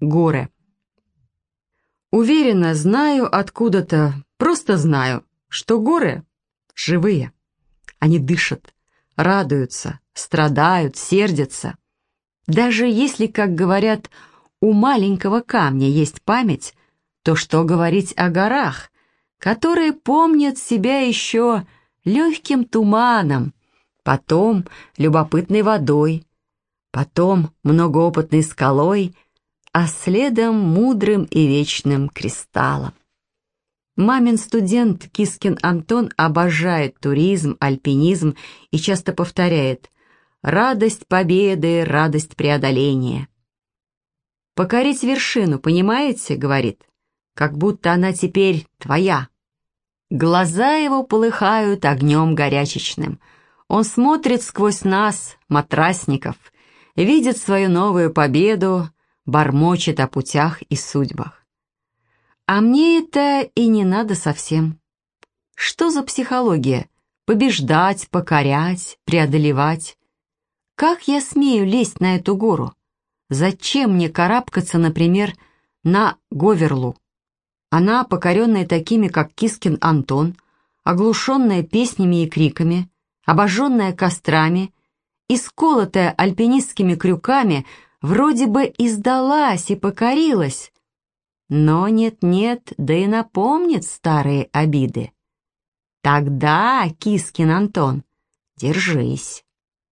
Горы. Уверенно знаю откуда-то, просто знаю, что горы живые. Они дышат, радуются, страдают, сердятся. Даже если, как говорят, у маленького камня есть память, то что говорить о горах, которые помнят себя еще легким туманом, потом любопытной водой, потом многоопытной скалой, а следом мудрым и вечным кристаллом. Мамин студент Кискин Антон обожает туризм, альпинизм и часто повторяет «радость победы, радость преодоления». «Покорить вершину, понимаете?» — говорит, «как будто она теперь твоя». Глаза его полыхают огнем горячечным. Он смотрит сквозь нас, матрасников, видит свою новую победу, бормочет о путях и судьбах. А мне это и не надо совсем. Что за психология? Побеждать, покорять, преодолевать. Как я смею лезть на эту гору? Зачем мне карабкаться, например, на Говерлу? Она, покоренная такими, как Кискин Антон, оглушенная песнями и криками, обожженная кострами, исколотая альпинистскими крюками, вроде бы и сдалась и покорилась. Но нет-нет, да и напомнит старые обиды. Тогда, Кискин Антон, держись.